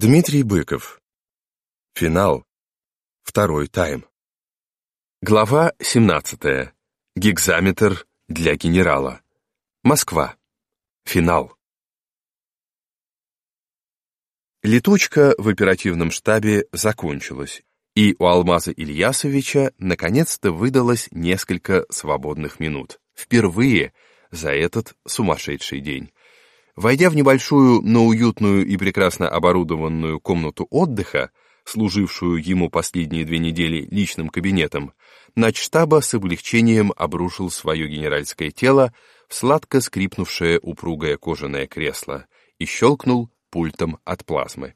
Дмитрий Быков. Финал. Второй тайм. Глава 17. Гигзаметр для генерала. Москва. Финал. Летучка в оперативном штабе закончилась, и у Алмаза Ильясовича наконец-то выдалось несколько свободных минут. Впервые за этот сумасшедший день. Войдя в небольшую, но уютную и прекрасно оборудованную комнату отдыха, служившую ему последние две недели личным кабинетом, начштаба с облегчением обрушил свое генеральское тело в сладко скрипнувшее упругое кожаное кресло и щелкнул пультом от плазмы.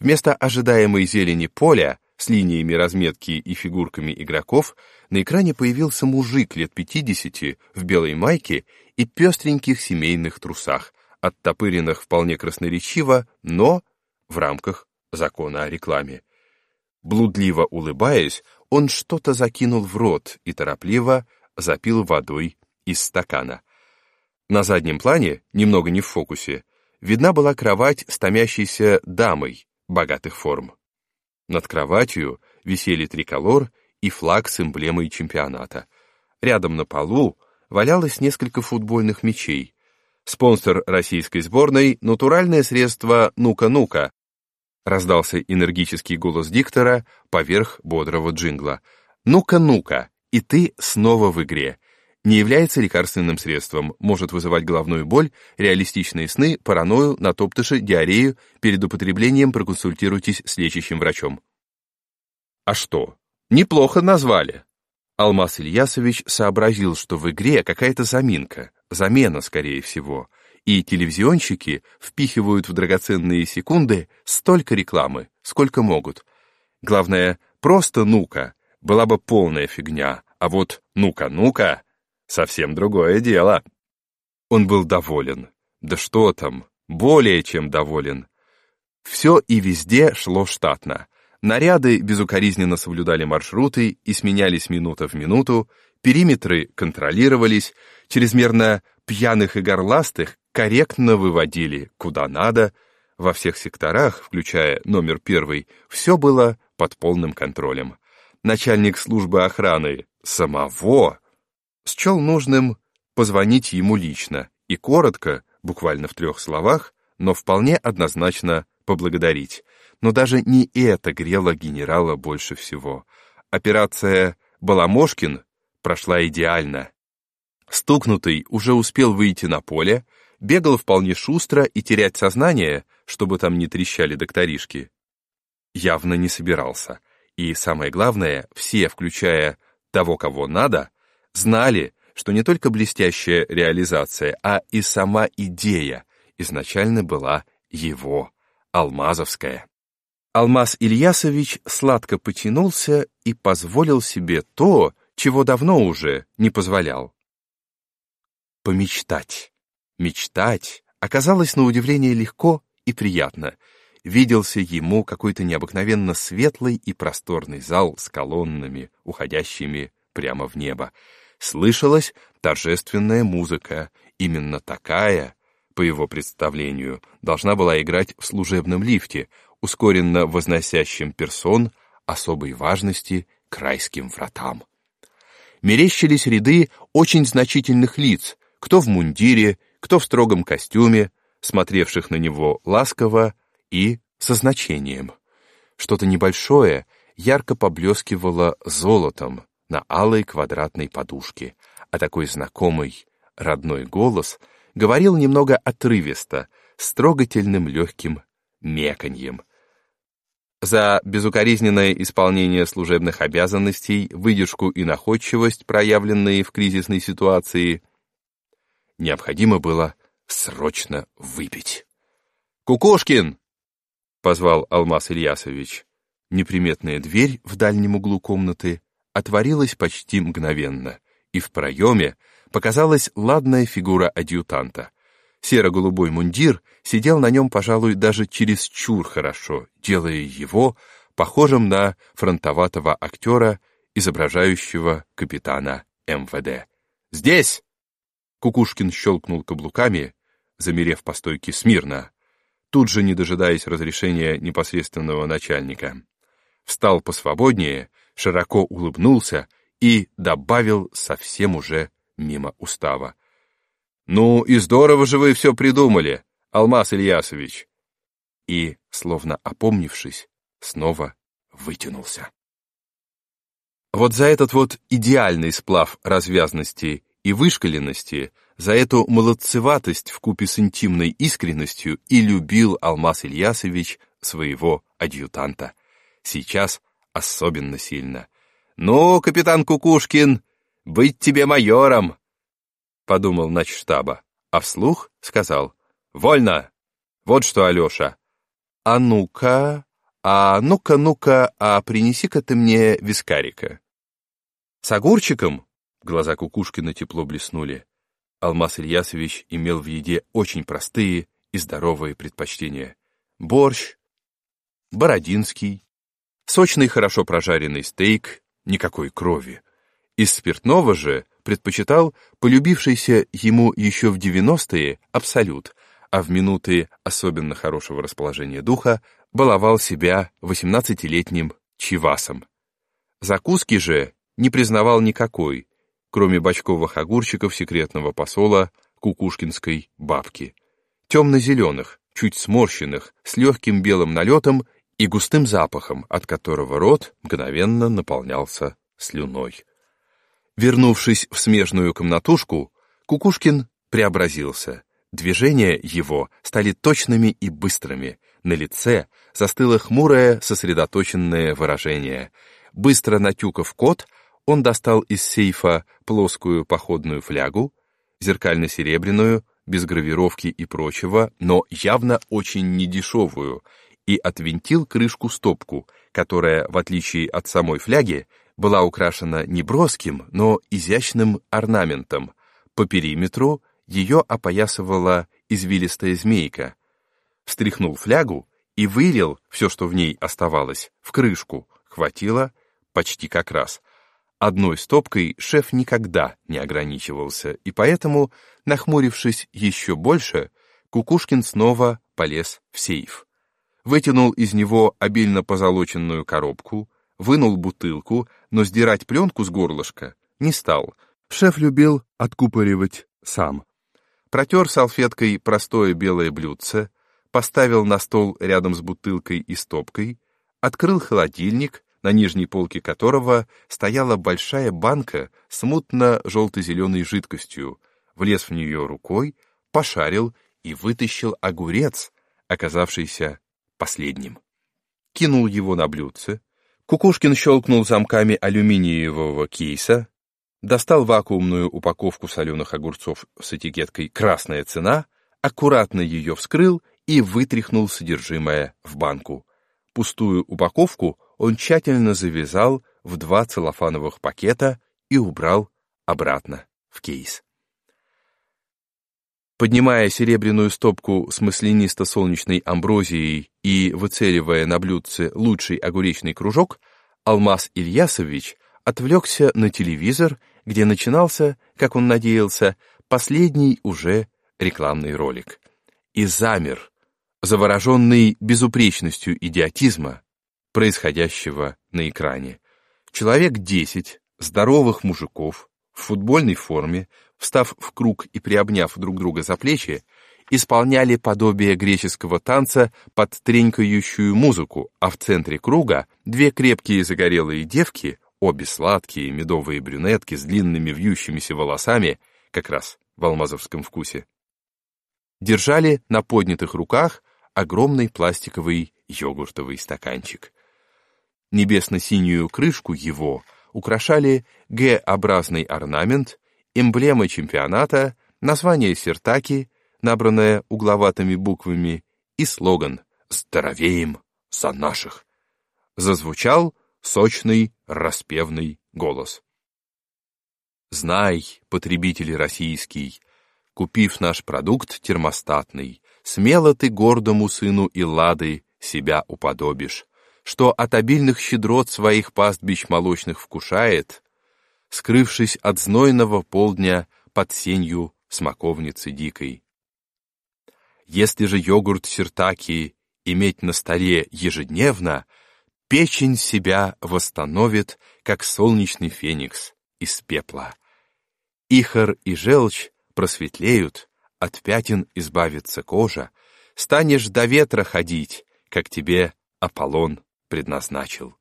Вместо ожидаемой зелени поля с линиями разметки и фигурками игроков на экране появился мужик лет 50 в белой майке и пестреньких семейных трусах, оттопыренных вполне красноречиво, но в рамках закона о рекламе. Блудливо улыбаясь, он что-то закинул в рот и торопливо запил водой из стакана. На заднем плане, немного не в фокусе, видна была кровать с томящейся дамой богатых форм. Над кроватью висели триколор и флаг с эмблемой чемпионата. Рядом на полу валялось несколько футбольных мячей, Спонсор российской сборной — натуральное средство «Ну-ка, Раздался энергический голос диктора поверх бодрого джингла. «Ну-ка, ну-ка, и ты снова в игре. Не является лекарственным средством, может вызывать головную боль, реалистичные сны, паранойю, натоптыши, диарею. Перед употреблением проконсультируйтесь с лечащим врачом». А что? Неплохо назвали. Алмаз Ильясович сообразил, что в игре какая-то заминка, замена, скорее всего, и телевизионщики впихивают в драгоценные секунды столько рекламы, сколько могут. Главное, просто «ну-ка» была бы полная фигня, а вот «ну-ка, ну-ка» — совсем другое дело. Он был доволен. Да что там, более чем доволен. Все и везде шло штатно. Наряды безукоризненно соблюдали маршруты и сменялись минута в минуту, периметры контролировались, чрезмерно пьяных и горластых корректно выводили куда надо, во всех секторах, включая номер первый, все было под полным контролем. Начальник службы охраны самого счел нужным позвонить ему лично и коротко, буквально в трех словах, но вполне однозначно поблагодарить. Но даже не это грело генерала больше всего. Операция «Баламошкин» прошла идеально. Стукнутый уже успел выйти на поле, бегал вполне шустро и терять сознание, чтобы там не трещали докторишки, явно не собирался. И самое главное, все, включая того, кого надо, знали, что не только блестящая реализация, а и сама идея изначально была его, алмазовская. Алмаз Ильясович сладко потянулся и позволил себе то, чего давно уже не позволял. Помечтать. Мечтать оказалось на удивление легко и приятно. Виделся ему какой-то необыкновенно светлый и просторный зал с колоннами, уходящими прямо в небо. Слышалась торжественная музыка, именно такая, по его представлению, должна была играть в служебном лифте, ускоренно возносящем персон особой важности к райским вратам. Мерещились ряды очень значительных лиц, кто в мундире, кто в строгом костюме, смотревших на него ласково и со значением. Что-то небольшое ярко поблескивало золотом на алой квадратной подушке, а такой знакомый, родной голос говорил немного отрывисто, с трогательным легким меканьем. За безукоризненное исполнение служебных обязанностей, выдержку и находчивость, проявленные в кризисной ситуации, необходимо было срочно выпить. «Кукушкин!» — позвал Алмаз Ильясович. Неприметная дверь в дальнем углу комнаты отворилась почти мгновенно, и в проеме показалась ладная фигура адъютанта. Серо-голубой мундир сидел на нем, пожалуй, даже чересчур хорошо, делая его похожим на фронтоватого актера, изображающего капитана МВД. «Здесь!» Кукушкин щелкнул каблуками, замерев по стойке смирно. тут же не дожидаясь разрешения непосредственного начальника. Встал посвободнее, широко улыбнулся и добавил совсем уже мимо устава. «Ну и здорово же вы все придумали, Алмаз Ильясович!» И, словно опомнившись, снова вытянулся. Вот за этот вот идеальный сплав развязности и вышкаленности, за эту молодцеватость в купе с интимной искренностью и любил Алмаз Ильясович своего адъютанта. Сейчас особенно сильно. «Ну, капитан Кукушкин, быть тебе майором!» Подумал начштаба, а вслух сказал «Вольно! Вот что, Алеша, а ну-ка, а ну-ка, ну-ка, а принеси-ка ты мне вискарика». «С огурчиком?» Глаза Кукушкина тепло блеснули. Алмаз Ильясович имел в еде очень простые и здоровые предпочтения. Борщ, бородинский, сочный хорошо прожаренный стейк, никакой крови. Из спиртного же предпочитал полюбившийся ему еще в девяностые абсолют, а в минуты особенно хорошего расположения духа баловал себя восемнадцатилетним чивасом. Закуски же не признавал никакой, кроме бочковых огурчиков секретного посола кукушкинской бабки. Темно-зеленых, чуть сморщенных, с легким белым налетом и густым запахом, от которого рот мгновенно наполнялся слюной. Вернувшись в смежную комнатушку, Кукушкин преобразился. Движения его стали точными и быстрыми. На лице застыло хмурое, сосредоточенное выражение. Быстро натюкав кот, он достал из сейфа плоскую походную флягу, зеркально-серебряную, без гравировки и прочего, но явно очень недешевую, и отвинтил крышку-стопку, которая, в отличие от самой фляги, была украшена не броским, но изящным орнаментом. По периметру ее опоясывала извилистая змейка. Встряхнул флягу и вылил все, что в ней оставалось, в крышку. Хватило почти как раз — Одной стопкой шеф никогда не ограничивался, и поэтому, нахмурившись еще больше, Кукушкин снова полез в сейф. Вытянул из него обильно позолоченную коробку, вынул бутылку, но сдирать пленку с горлышка не стал. Шеф любил откупоривать сам. Протер салфеткой простое белое блюдце, поставил на стол рядом с бутылкой и стопкой, открыл холодильник, на нижней полке которого стояла большая банка с мутно-желто-зеленой жидкостью, влез в нее рукой, пошарил и вытащил огурец, оказавшийся последним. Кинул его на блюдце. Кукушкин щелкнул замками алюминиевого кейса, достал вакуумную упаковку соленых огурцов с этикеткой «Красная цена», аккуратно ее вскрыл и вытряхнул содержимое в банку. Пустую упаковку он тщательно завязал в два целлофановых пакета и убрал обратно в кейс. Поднимая серебряную стопку с маслянисто-солнечной амброзией и выцеливая на блюдце лучший огуречный кружок, Алмаз Ильясович отвлекся на телевизор, где начинался, как он надеялся, последний уже рекламный ролик. И замер, завороженный безупречностью идиотизма, происходящего на экране. Человек десять здоровых мужиков в футбольной форме, встав в круг и приобняв друг друга за плечи, исполняли подобие греческого танца под тренькающую музыку, а в центре круга две крепкие загорелые девки, обе сладкие медовые брюнетки с длинными вьющимися волосами, как раз в алмазовском вкусе, держали на поднятых руках огромный пластиковый йогуртовый стаканчик. Небесно-синюю крышку его украшали Г-образный орнамент, эмблема чемпионата, название сертаки, набранное угловатыми буквами, и слоган «Здоровеем за наших». Зазвучал сочный распевный голос. Знай, потребитель российский, купив наш продукт термостатный, смело ты гордому сыну Илады себя уподобишь что от обильных щедрот своих пастбищ молочных вкушает, скрывшись от знойного полдня под сенью смоковницы дикой. Если же йогурт сиртаки иметь на столе ежедневно, печень себя восстановит, как солнечный феникс из пепла. Ихор и желчь просветлеют, от пятен избавится кожа, станешь до ветра ходить, как тебе Аполлон предназначил.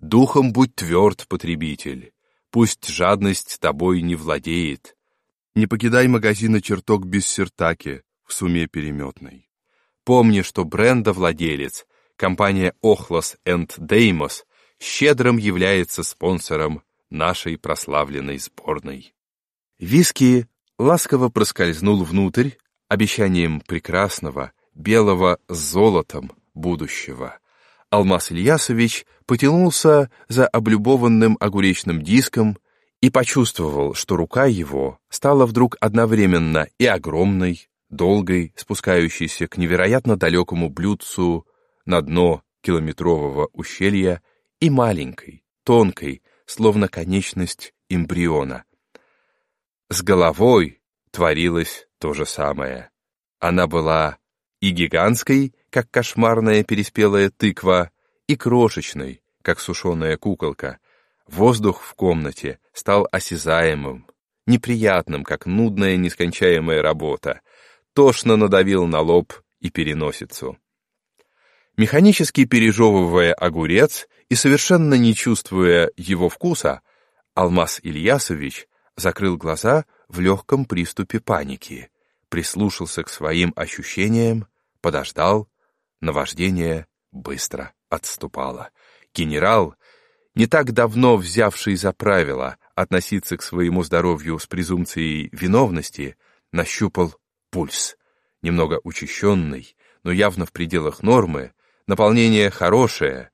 Духом будь тверд, потребитель, пусть жадность тобой не владеет. Не покидай магазина чертог без сертаки в суме переметной. Помни, что бренда-владелец, компания Охлос энд Деймос, щедрым является спонсором нашей прославленной сборной. Виски ласково проскользнул внутрь обещанием прекрасного, белого с золотом будущего. Алмаз Ильясович потянулся за облюбованным огуречным диском и почувствовал, что рука его стала вдруг одновременно и огромной, долгой, спускающейся к невероятно далекому блюдцу на дно километрового ущелья, и маленькой, тонкой, словно конечность эмбриона. С головой творилось то же самое. Она была и гигантской, как кошмарная переспелая тыква, и крошечной, как сушеная куколка. Воздух в комнате стал осязаемым, неприятным, как нудная нескончаемая работа. Тошно надавил на лоб и переносицу. Механически пережевывая огурец и совершенно не чувствуя его вкуса, Алмаз Ильясович закрыл глаза в легком приступе паники прислушался к своим ощущениям, подождал, наваждение быстро отступало. Генерал, не так давно взявший за правило относиться к своему здоровью с презумпцией виновности, нащупал пульс, немного учащенный, но явно в пределах нормы, наполнение хорошее.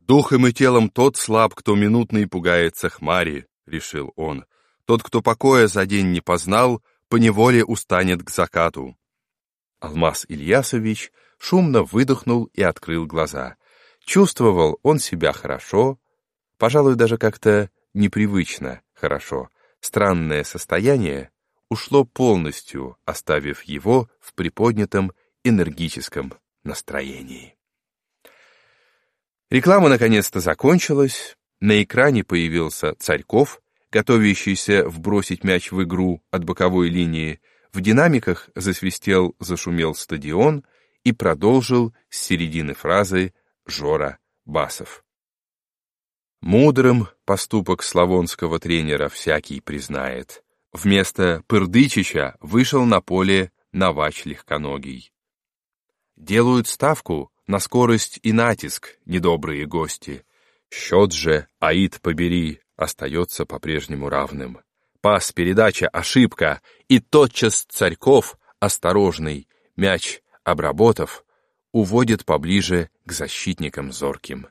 Духом и телом тот слаб, кто минутный пугается хмари, решил он. Тот, кто покоя за день не познал, поневоле устанет к закату. Алмаз Ильясович шумно выдохнул и открыл глаза. Чувствовал он себя хорошо, пожалуй, даже как-то непривычно хорошо. Странное состояние ушло полностью, оставив его в приподнятом энергическом настроении. Реклама наконец-то закончилась, на экране появился Царьков, готовящийся вбросить мяч в игру от боковой линии, в динамиках засвистел, зашумел стадион и продолжил с середины фразы Жора Басов. Мудрым поступок славонского тренера всякий признает. Вместо Пырдычича вышел на поле Навач легконогий. Делают ставку на скорость и натиск недобрые гости. Счет же, Аид побери, остается по-прежнему равным. Пас, передача, ошибка, и тотчас Царьков, осторожный, мяч, обработав, уводит поближе к защитникам зорким.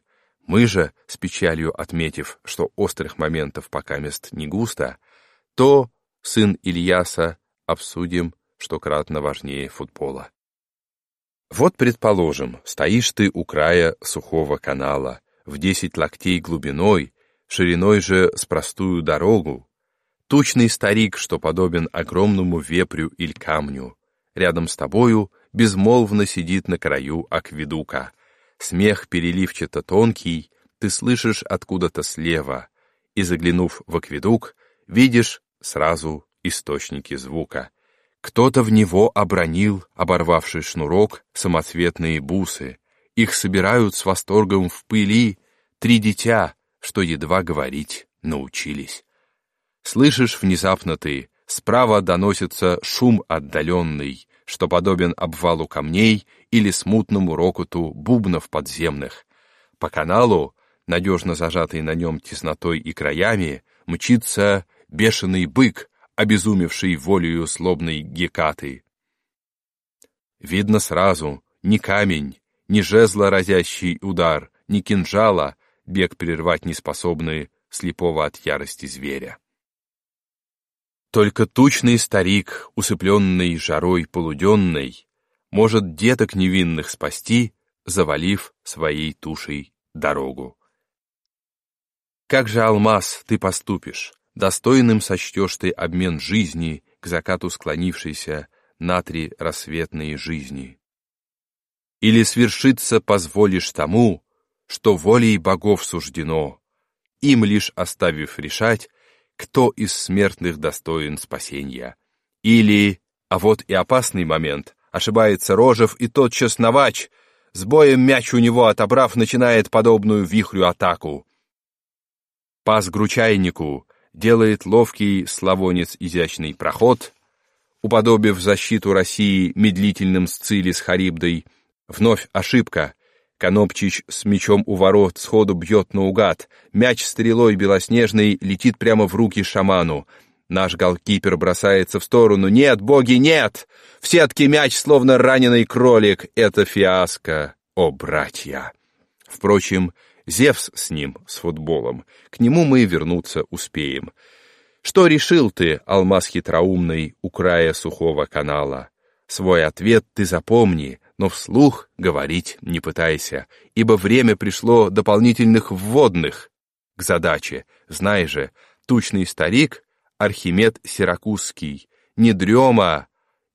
Мы же, с печалью отметив, что острых моментов пока мест не густо, то, сын Ильяса, обсудим, что кратно важнее футбола. Вот, предположим, стоишь ты у края сухого канала, в десять локтей глубиной, шириной же с простую дорогу, тучный старик, что подобен огромному вепрю или камню, рядом с тобою безмолвно сидит на краю акведука. Смех переливчато тонкий, ты слышишь откуда-то слева, и, заглянув в акведук, видишь сразу источники звука. Кто-то в него обронил, оборвавший шнурок, самоцветные бусы. Их собирают с восторгом в пыли три дитя, что едва говорить научились. Слышишь внезапно ты, справа доносится шум отдаленный, что подобен обвалу камней или смутному рокоту бубнов подземных. По каналу, надежно зажатый на нем теснотой и краями, мчится бешеный бык, обезумевший волею слобной Гекаты. Видно сразу, ни камень, ни жезла разящий удар, ни кинжала, бег прервать неспособные слепого от ярости зверя. Только тучный старик, усыпленный жарой полуденной, может деток невинных спасти, завалив своей тушей дорогу. Как же, алмаз, ты поступишь? Достойным сочтешь ты обмен жизни к закату склонившейся на три рассветные жизни. Или свершиться позволишь тому, что волей богов суждено, им лишь оставив решать, кто из смертных достоин спасения. Или, а вот и опасный момент, ошибается Рожев и тотчас Новач, с боем мяч у него отобрав, начинает подобную вихрю атаку. Пас Гручайнику делает ловкий славонец изящный проход, уподобив защиту России медлительным Сцили с Харибдой. Вновь ошибка. Конопчич с мечом у ворот сходу бьет наугад. Мяч стрелой белоснежной летит прямо в руки шаману. Наш голкипер бросается в сторону. «Нет, боги, нет! В сетке мяч, словно раненый кролик. Это фиаско, о, братья!» Впрочем, Зевс с ним, с футболом. К нему мы вернуться успеем. Что решил ты, алмаз хитроумный, у края сухого канала? Свой ответ ты запомни, но вслух говорить не пытайся, ибо время пришло дополнительных вводных к задаче. Знай же, тучный старик, Архимед Сиракузский, не дрема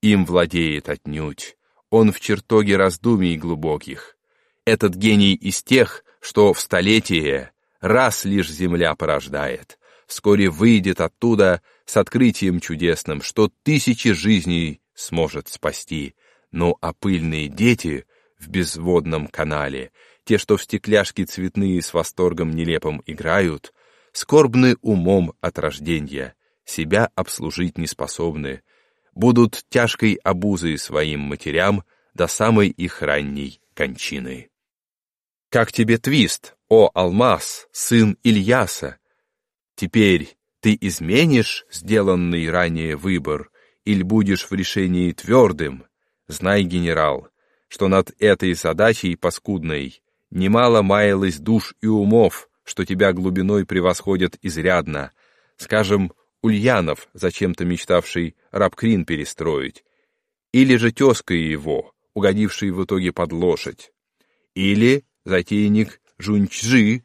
им владеет отнюдь, он в чертоге раздумий глубоких. Этот гений из тех, что в столетие раз лишь земля порождает, вскоре выйдет оттуда с открытием чудесным, что тысячи жизней сможет спасти. Ну а пыльные дети в безводном канале, те, что в стекляшки цветные с восторгом нелепым играют, скорбны умом от рождения, себя обслужить не способны, будут тяжкой обузой своим матерям до самой их ранней кончины. Как тебе твист, о алмаз, сын Ильяса? Теперь ты изменишь сделанный ранее выбор или будешь в решении твердым? Знай, генерал, что над этой задачей паскудной немало маялось душ и умов, что тебя глубиной превосходят изрядно. Скажем, Ульянов, зачем-то мечтавший рабкрин перестроить, или же тезка его, угодивший в итоге под лошадь, или затейник Жунчжи,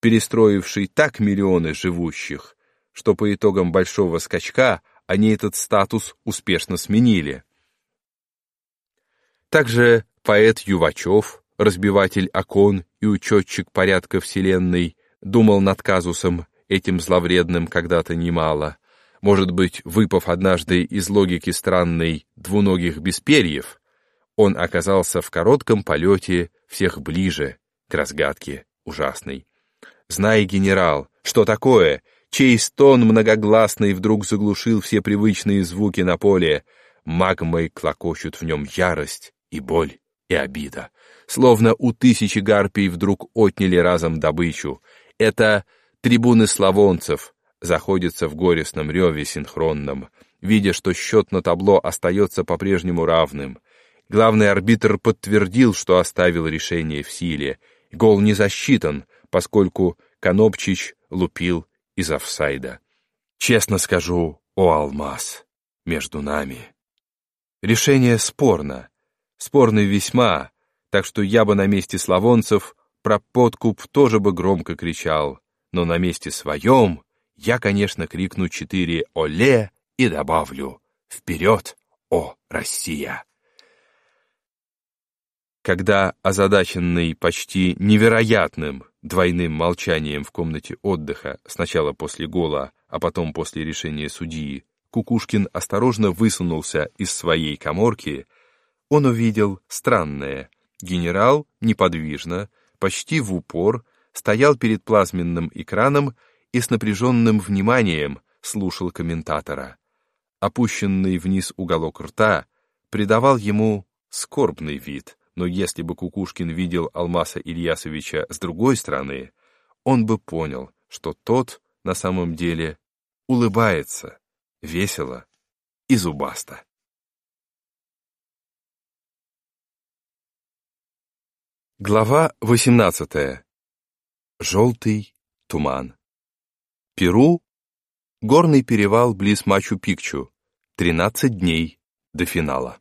перестроивший так миллионы живущих, что по итогам большого скачка они этот статус успешно сменили. Также поэт Ювачев, разбиватель окон и учетчик порядка Вселенной, думал над казусом этим зловредным когда-то немало. Может быть, выпав однажды из логики странной двуногих без перьев, он оказался в коротком полете всех ближе к разгадке ужасной. Знай, генерал, что такое, чей стон многогласный вдруг заглушил все привычные звуки на поле, магмой клокочут в нем ярость и боль и обида. Словно у тысячи гарпий вдруг отняли разом добычу. Это трибуны славонцев заходятся в горестном реве синхронном, видя, что счет на табло остается по-прежнему равным. Главный арбитр подтвердил, что оставил решение в силе. Гол не засчитан, поскольку Конопчич лупил из офсайда. Честно скажу, о алмаз, между нами. Решение спорно, спорно весьма, так что я бы на месте славонцев про подкуп тоже бы громко кричал, но на месте своем я, конечно, крикну четыре «Оле» и добавлю «Вперед, о Россия!» Когда озадаченный почти невероятным двойным молчанием в комнате отдыха, сначала после гола, а потом после решения судьи, Кукушкин осторожно высунулся из своей коморки, он увидел странное. Генерал неподвижно, почти в упор, стоял перед плазменным экраном и с напряженным вниманием слушал комментатора. Опущенный вниз уголок рта придавал ему скорбный вид — но если бы Кукушкин видел Алмаса Ильясовича с другой стороны, он бы понял, что тот на самом деле улыбается, весело и зубасто. Глава 18. Желтый туман. Перу. Горный перевал близ Мачу-Пикчу. 13 дней до финала.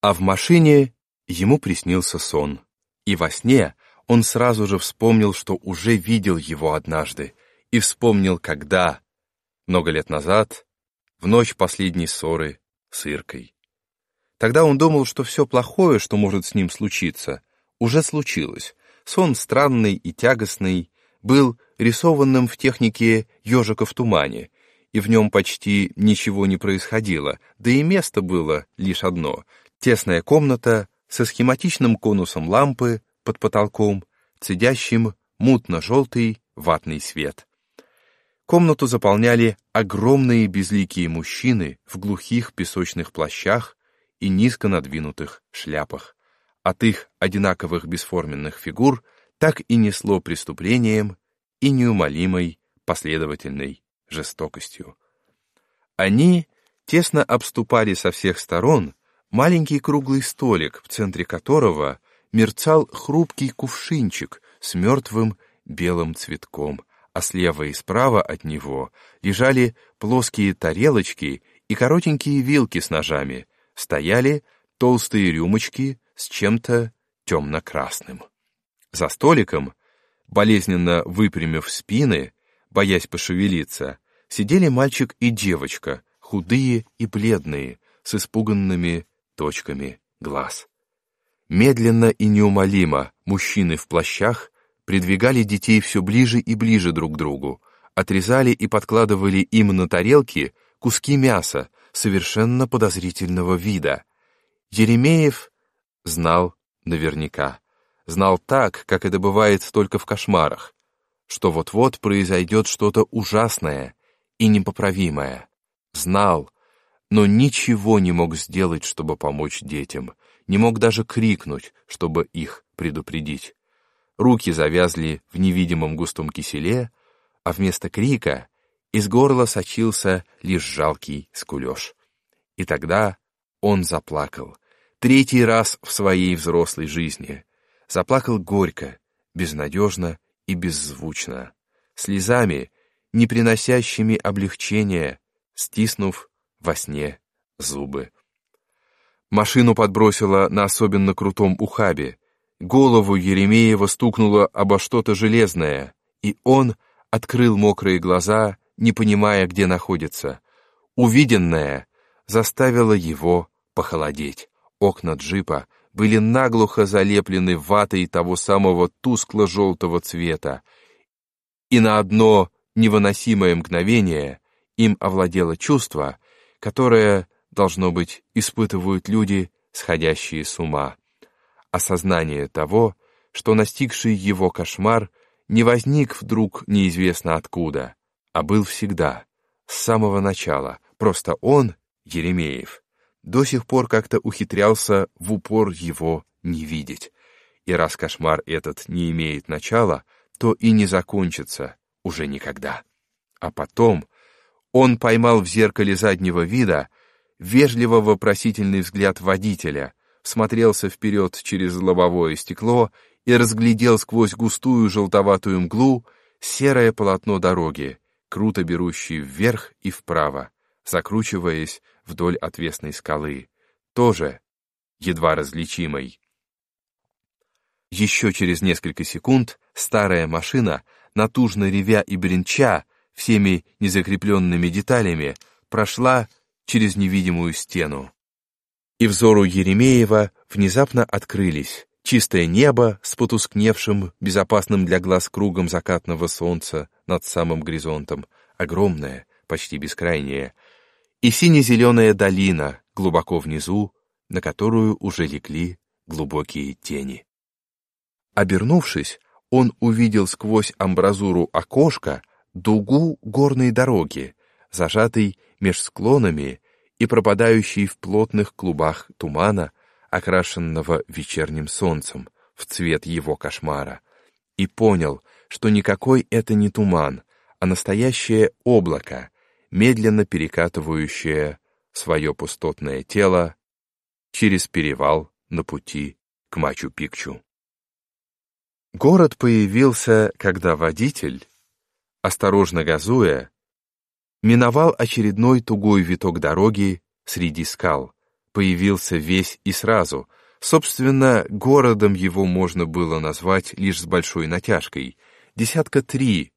А в машине ему приснился сон. И во сне он сразу же вспомнил, что уже видел его однажды, и вспомнил, когда, много лет назад, в ночь последней ссоры с Иркой. Тогда он думал, что все плохое, что может с ним случиться, уже случилось. Сон странный и тягостный был рисованным в технике ежика в тумане, и в нем почти ничего не происходило, да и место было лишь одно — тесная комната со схематичным конусом лампы под потолком, цедящим мутно-желтый ватный свет. Комнату заполняли огромные безликие мужчины в глухих песочных плащах и низко надвинутых шляпах. От их одинаковых бесформенных фигур так и несло преступлением и неумолимой последовательной жестокостью. Они тесно обступали со всех сторон маленький круглый столик, в центре которого мерцал хрупкий кувшинчик с мертвым белым цветком, а слева и справа от него лежали плоские тарелочки и коротенькие вилки с ножами, стояли толстые рюмочки с чем-то темно-красным. За столиком, болезненно выпрямив спины, боясь пошевелиться, сидели мальчик и девочка, худые и бледные, с испуганными точками глаз. Медленно и неумолимо мужчины в плащах придвигали детей все ближе и ближе друг к другу, отрезали и подкладывали им на тарелки куски мяса совершенно подозрительного вида. Еремеев знал наверняка. Знал так, как это бывает только в кошмарах, что вот-вот произойдет что-то ужасное и непоправимое. Знал, но ничего не мог сделать, чтобы помочь детям, не мог даже крикнуть, чтобы их предупредить. Руки завязли в невидимом густом киселе, а вместо крика из горла сочился лишь жалкий скулеж. И тогда он заплакал, третий раз в своей взрослой жизни. Заплакал горько, безнадежно и беззвучно, слезами, не приносящими облегчения, стиснув во сне зубы. Машину подбросило на особенно крутом ухабе. Голову Еремеева стукнуло обо что-то железное, и он открыл мокрые глаза, не понимая, где находится. Увиденное заставило его похолодеть. Окна джипа были наглухо залеплены ватой того самого тускло-желтого цвета, и на одно невыносимое мгновение им овладело чувство, которое, должно быть, испытывают люди, сходящие с ума. Осознание того, что настигший его кошмар не возник вдруг неизвестно откуда, а был всегда, с самого начала, просто он, Еремеев, до сих пор как-то ухитрялся в упор его не видеть. И раз кошмар этот не имеет начала, то и не закончится уже никогда. А потом он поймал в зеркале заднего вида вежливо-вопросительный взгляд водителя, смотрелся вперед через лобовое стекло и разглядел сквозь густую желтоватую мглу серое полотно дороги, круто берущее вверх и вправо, закручиваясь вдоль отвесной скалы, тоже едва различимой. Еще через несколько секунд старая машина, натужно ревя и бренча, всеми незакрепленными деталями, прошла через невидимую стену. И взору Еремеева внезапно открылись чистое небо с потускневшим, безопасным для глаз кругом закатного солнца над самым горизонтом, огромное, почти бескрайнее, и сине-зеленая долина глубоко внизу, на которую уже легли глубокие тени. Обернувшись, он увидел сквозь амбразуру окошка дугу горной дороги, зажатой меж склонами и пропадающей в плотных клубах тумана, окрашенного вечерним солнцем, в цвет его кошмара, и понял, что никакой это не туман, а настоящее облако, медленно перекатывающее свое пустотное тело через перевал на пути к Мачу-Пикчу. Город появился, когда водитель, осторожно газуя, миновал очередной тугой виток дороги среди скал, появился весь и сразу. Собственно, городом его можно было назвать лишь с большой натяжкой. Десятка три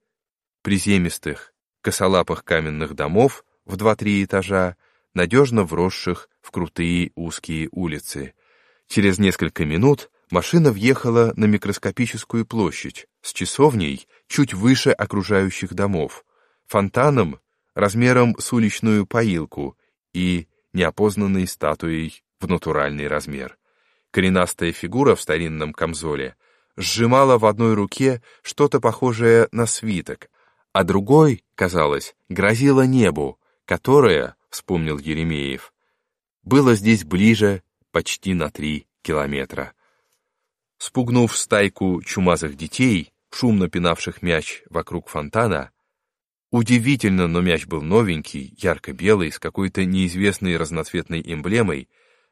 приземистых, косолапых каменных домов в два-три этажа, надежно вросших в крутые узкие улицы. Через несколько минут машина въехала на микроскопическую площадь с часовней чуть выше окружающих домов, фонтаном размером с уличную поилку и неопознанной статуей в натуральный размер. Коренастая фигура в старинном камзоле сжимала в одной руке что-то похожее на свиток, а другой, казалось, грозила небу, которое, вспомнил Еремеев, было здесь ближе почти на три километра. Спугнув стайку чумазых детей, шумно пинавших мяч вокруг фонтана, удивительно, но мяч был новенький, ярко-белый, с какой-то неизвестной разноцветной эмблемой,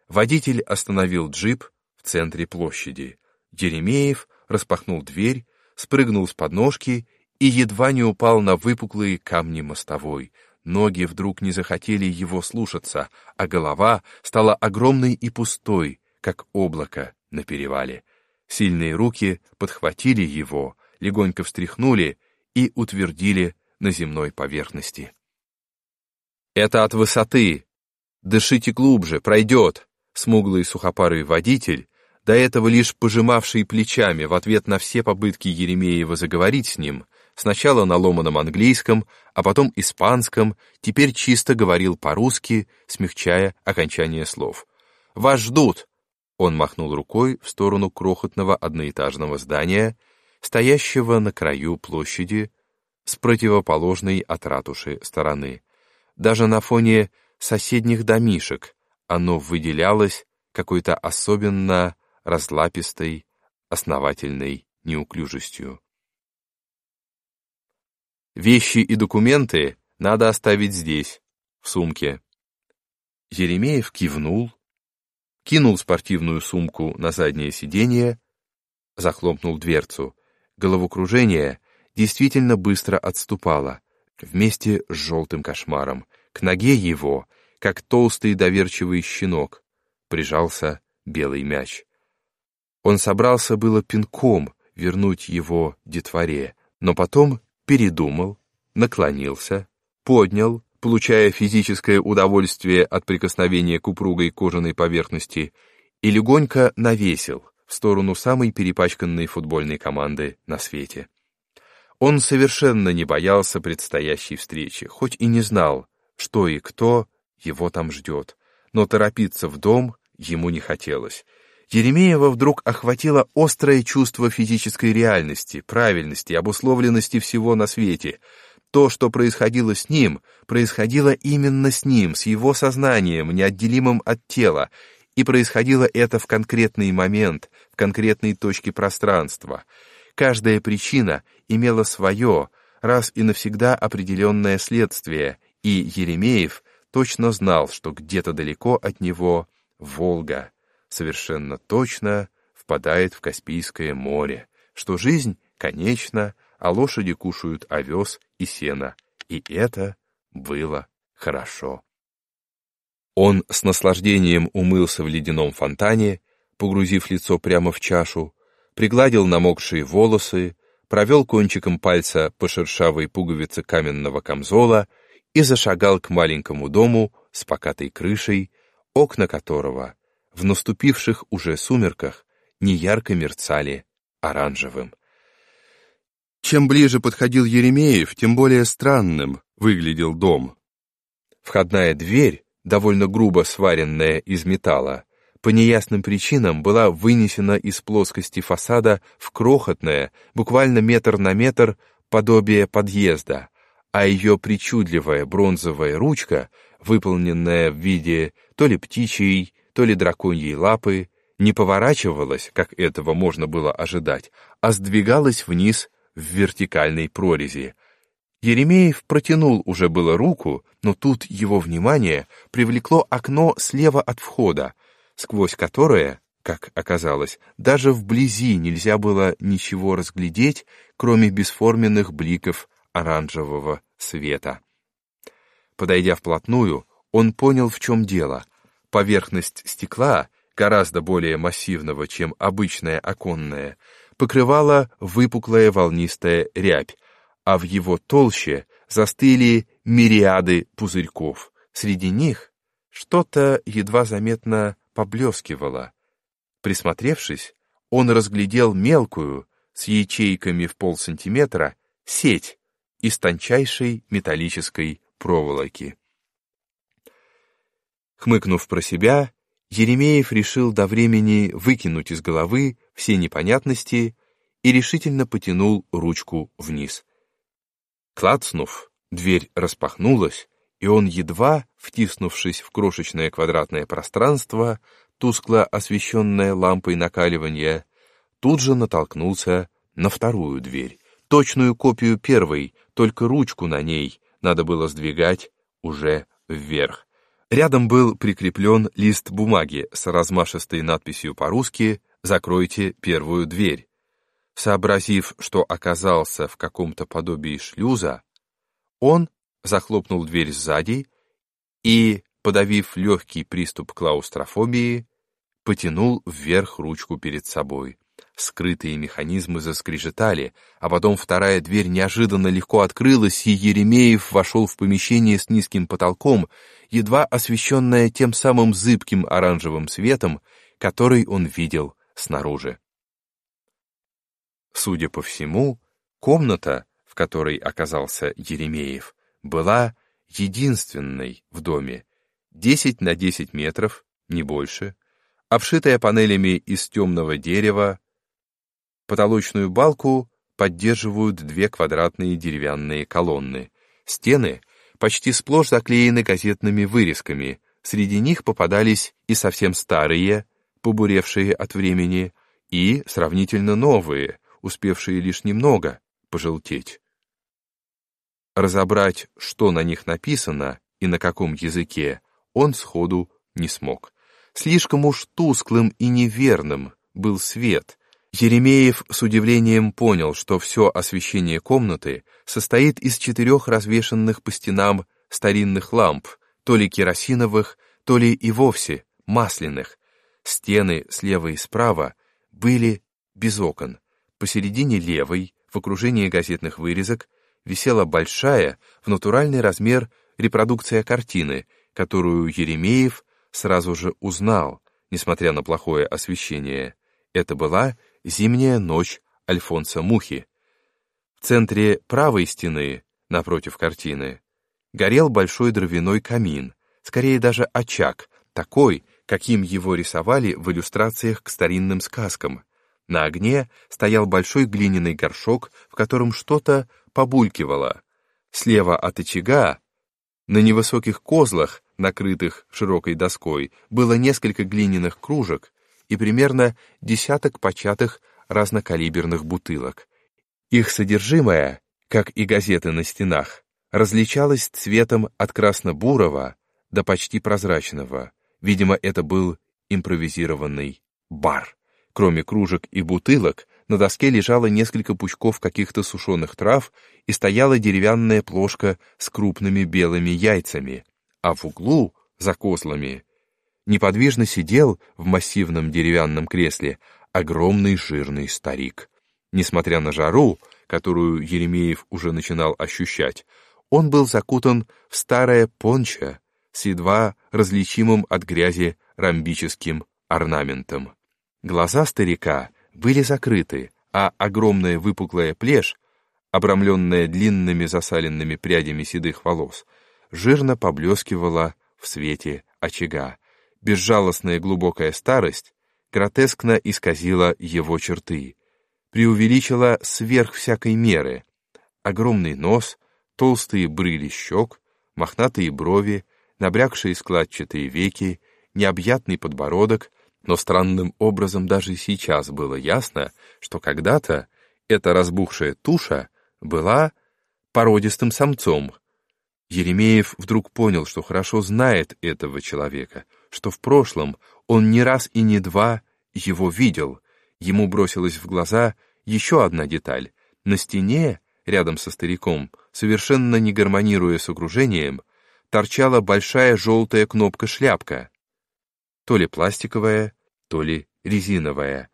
водитель остановил джип в центре площади. Еремеев распахнул дверь, спрыгнул с подножки и едва не упал на выпуклые камни мостовой. Ноги вдруг не захотели его слушаться, а голова стала огромной и пустой, как облако на перевале. Сильные руки подхватили его, легонько встряхнули и утвердили на земной поверхности. «Это от высоты! Дышите глубже, пройдет!» Смуглый сухопарый водитель до этого лишь пожимавший плечами в ответ на все попытки Еремеева заговорить с ним, сначала на ломаном английском, а потом испанском, теперь чисто говорил по-русски, смягчая окончание слов. «Вас ждут!» Он махнул рукой в сторону крохотного одноэтажного здания, стоящего на краю площади с противоположной от ратуши стороны. Даже на фоне соседних домишек оно выделялось какой-то особенно разлапистой, основательной неуклюжестью. Вещи и документы надо оставить здесь, в сумке. Еремеев кивнул, кинул спортивную сумку на заднее сиденье, захлопнул дверцу. Головокружение действительно быстро отступало, вместе с желтым кошмаром. К ноге его, как толстый доверчивый щенок, прижался белый мяч. Он собрался было пинком вернуть его детворе, но потом передумал, наклонился, поднял, получая физическое удовольствие от прикосновения к упругой кожаной поверхности, и легонько навесил в сторону самой перепачканной футбольной команды на свете. Он совершенно не боялся предстоящей встречи, хоть и не знал, что и кто его там ждет, но торопиться в дом ему не хотелось — Еремеева вдруг охватило острое чувство физической реальности, правильности, обусловленности всего на свете. То, что происходило с ним, происходило именно с ним, с его сознанием, неотделимым от тела, и происходило это в конкретный момент, в конкретной точке пространства. Каждая причина имела свое, раз и навсегда определенное следствие, и Еремеев точно знал, что где-то далеко от него Волга совершенно точно впадает в Каспийское море, что жизнь конечна, а лошади кушают овес и сено, и это было хорошо. Он с наслаждением умылся в ледяном фонтане, погрузив лицо прямо в чашу, пригладил намокшие волосы, провел кончиком пальца по шершавой пуговице каменного камзола и зашагал к маленькому дому с покатой крышей, окна которого в наступивших уже сумерках неярко мерцали оранжевым. Чем ближе подходил Еремеев, тем более странным выглядел дом. Входная дверь, довольно грубо сваренная из металла, по неясным причинам была вынесена из плоскости фасада в крохотное, буквально метр на метр, подобие подъезда, а ее причудливая бронзовая ручка, выполненная в виде то ли птичьей, то ли драконьей лапы, не поворачивалась, как этого можно было ожидать, а сдвигалась вниз в вертикальной прорези. Еремеев протянул уже было руку, но тут его внимание привлекло окно слева от входа, сквозь которое, как оказалось, даже вблизи нельзя было ничего разглядеть, кроме бесформенных бликов оранжевого света. Подойдя вплотную, он понял, в чем дело. Поверхность стекла, гораздо более массивного, чем обычная оконная, покрывала выпуклая волнистая рябь, а в его толще застыли мириады пузырьков. Среди них что-то едва заметно поблескивало. Присмотревшись, он разглядел мелкую, с ячейками в полсантиметра, сеть из тончайшей металлической проволоки. Хмыкнув про себя, Еремеев решил до времени выкинуть из головы все непонятности и решительно потянул ручку вниз. Клацнув, дверь распахнулась, и он, едва втиснувшись в крошечное квадратное пространство, тускло освещенное лампой накаливания, тут же натолкнулся на вторую дверь, точную копию первой, только ручку на ней надо было сдвигать уже вверх. Рядом был прикреплен лист бумаги с размашистой надписью по-русски «Закройте первую дверь». Сообразив, что оказался в каком-то подобии шлюза, он захлопнул дверь сзади и, подавив легкий приступ клаустрофобии, потянул вверх ручку перед собой. Скрытые механизмы заскрежетали, а потом вторая дверь неожиданно легко открылась, и Еремеев вошел в помещение с низким потолком, едва освещенное тем самым зыбким оранжевым светом, который он видел снаружи. Судя по всему, комната, в которой оказался Еремеев, была единственной в доме, 10 на 10 метров, не больше, обшитая панелями из темного дерева, Потолочную балку поддерживают две квадратные деревянные колонны. Стены почти сплошь заклеены газетными вырезками, среди них попадались и совсем старые, побуревшие от времени, и сравнительно новые, успевшие лишь немного пожелтеть. Разобрать, что на них написано и на каком языке, он сходу не смог. Слишком уж тусклым и неверным был свет, Еремеев с удивлением понял, что все освещение комнаты состоит из четырех развешанных по стенам старинных ламп, то ли керосиновых, то ли и вовсе масляных. Стены слева и справа были без окон. Посередине левой, в окружении газетных вырезок, висела большая, в натуральный размер, репродукция картины, которую Еремеев сразу же узнал, несмотря на плохое освещение. Это была «Зимняя ночь» Альфонса Мухи. В центре правой стены, напротив картины, горел большой дровяной камин, скорее даже очаг, такой, каким его рисовали в иллюстрациях к старинным сказкам. На огне стоял большой глиняный горшок, в котором что-то побулькивало. Слева от очага, на невысоких козлах, накрытых широкой доской, было несколько глиняных кружек, и примерно десяток початых разнокалиберных бутылок. Их содержимое, как и газеты на стенах, различалось цветом от красно-бурого до почти прозрачного. Видимо, это был импровизированный бар. Кроме кружек и бутылок, на доске лежало несколько пучков каких-то сушеных трав и стояла деревянная плошка с крупными белыми яйцами, а в углу, за козлами, неподвижно сидел в массивном деревянном кресле огромный жирный старик. Несмотря на жару, которую Еремеев уже начинал ощущать, он был закутан в старое пончо с едва различимым от грязи ромбическим орнаментом. Глаза старика были закрыты, а огромная выпуклая плешь, обрамленная длинными засаленными прядями седых волос, жирно поблескивала в свете очага, безжалостная глубокая старость гротескно исказила его черты, преувеличила сверх всякой меры. Огромный нос, толстые брыли щек, мохнатые брови, набрякшие складчатые веки, необъятный подбородок, но странным образом даже сейчас было ясно, что когда-то эта разбухшая туша была породистым самцом. Еремеев вдруг понял, что хорошо знает этого человека — что в прошлом он не раз и не два его видел. Ему бросилась в глаза еще одна деталь. На стене, рядом со стариком, совершенно не гармонируя с окружением, торчала большая желтая кнопка-шляпка. То ли пластиковая, то ли резиновая.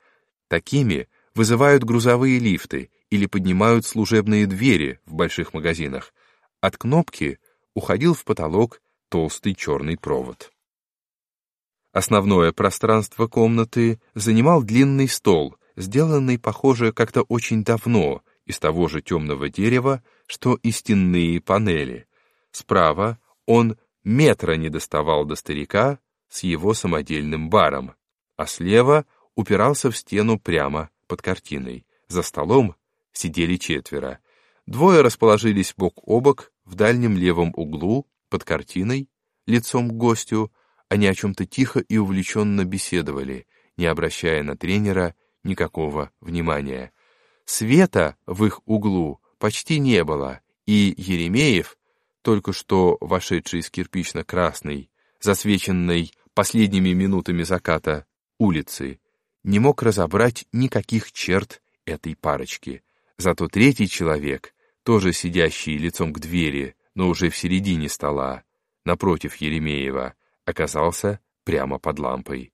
Такими вызывают грузовые лифты или поднимают служебные двери в больших магазинах. От кнопки уходил в потолок толстый черный провод. Основное пространство комнаты занимал длинный стол, сделанный, похоже, как-то очень давно, из того же темного дерева, что и стенные панели. Справа он метра не доставал до старика с его самодельным баром, а слева упирался в стену прямо под картиной. За столом сидели четверо. Двое расположились бок о бок в дальнем левом углу под картиной, лицом к гостю, они о чем-то тихо и увлеченно беседовали, не обращая на тренера никакого внимания. Света в их углу почти не было, и Еремеев, только что вошедший из кирпично-красной, засвеченной последними минутами заката улицы, не мог разобрать никаких черт этой парочки. Зато третий человек, тоже сидящий лицом к двери, но уже в середине стола, напротив Еремеева, оказался прямо под лампой.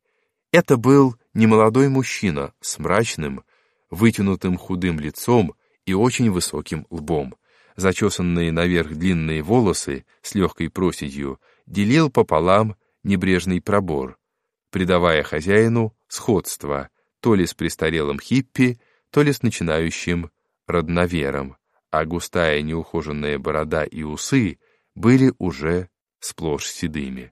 Это был немолодой мужчина с мрачным, вытянутым худым лицом и очень высоким лбом. Зачесанные наверх длинные волосы с легкой проседью делил пополам небрежный пробор, придавая хозяину сходство то ли с престарелым хиппи, то ли с начинающим родновером, а густая неухоженная борода и усы были уже сплошь седыми.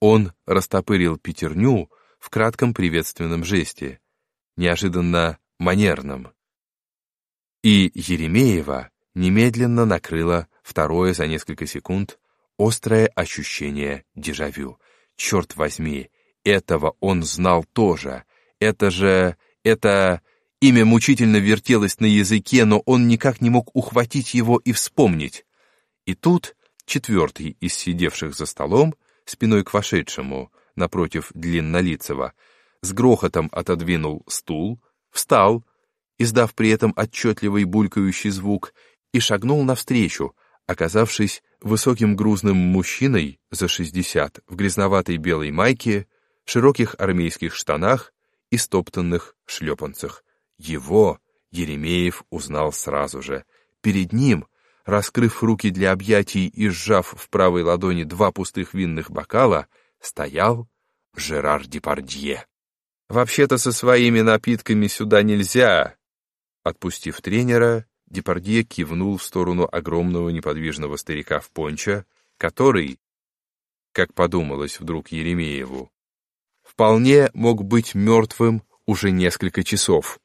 Он растопырил пятерню в кратком приветственном жесте, неожиданно манерном. И Еремеева немедленно накрыло второе за несколько секунд острое ощущение дежавю. Черт возьми, этого он знал тоже. Это же... это... Имя мучительно вертелось на языке, но он никак не мог ухватить его и вспомнить. И тут четвертый из сидевших за столом, спиной к вошедшему, напротив длиннолицего, с грохотом отодвинул стул, встал, издав при этом отчетливый булькающий звук, и шагнул навстречу, оказавшись высоким грузным мужчиной за шестьдесят в грязноватой белой майке, широких армейских штанах и стоптанных шлепанцах. Его Еремеев узнал сразу же. Перед ним раскрыв руки для объятий и сжав в правой ладони два пустых винных бокала, стоял Жерар Депардье. «Вообще-то со своими напитками сюда нельзя!» Отпустив тренера, Депардье кивнул в сторону огромного неподвижного старика в пончо, который, как подумалось вдруг Еремееву, вполне мог быть мертвым уже несколько часов.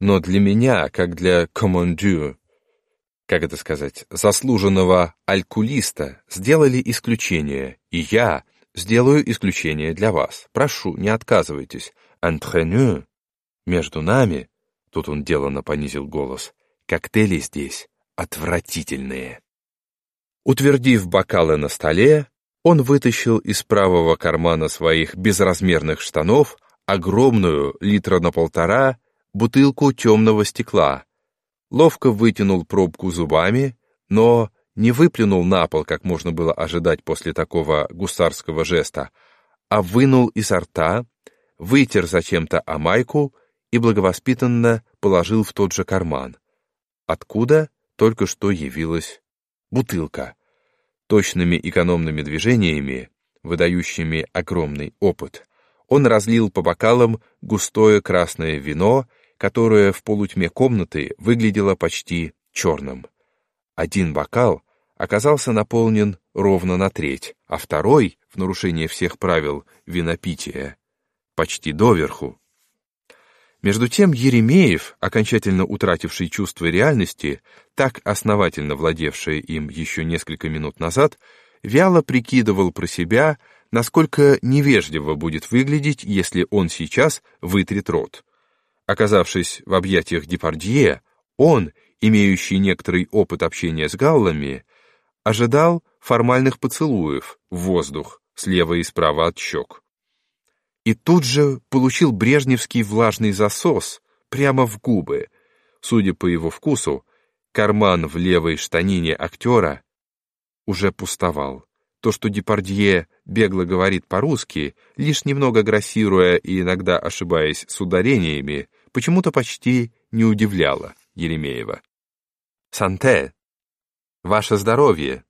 Но для меня, как для командю, как это сказать, заслуженного алькулиста сделали исключение, и я сделаю исключение для вас. Прошу, не отказывайтесь. Антрену, между нами, тут он деланно понизил голос, коктейли здесь отвратительные. Утвердив бокалы на столе, он вытащил из правого кармана своих безразмерных штанов огромную, литра на полтора, бутылку темного стекла, ловко вытянул пробку зубами, но не выплюнул на пол, как можно было ожидать после такого гусарского жеста, а вынул изо рта, вытер зачем-то о майку и благовоспитанно положил в тот же карман, откуда только что явилась бутылка. Точными экономными движениями, выдающими огромный опыт, он разлил по бокалам густое красное вино которое в полутьме комнаты выглядело почти черным. Один бокал оказался наполнен ровно на треть, а второй, в нарушение всех правил винопития, почти доверху. Между тем Еремеев, окончательно утративший чувство реальности, так основательно владевший им еще несколько минут назад, вяло прикидывал про себя, насколько невежливо будет выглядеть, если он сейчас вытрет рот. Оказавшись в объятиях Депардье, он, имеющий некоторый опыт общения с галлами, ожидал формальных поцелуев в воздух слева и справа от щек. И тут же получил брежневский влажный засос прямо в губы. Судя по его вкусу, карман в левой штанине актера уже пустовал. То, что Депардье бегло говорит по-русски, лишь немного грассируя и иногда ошибаясь с ударениями, почему-то почти не удивляло Еремеева. «Санте! Ваше здоровье!»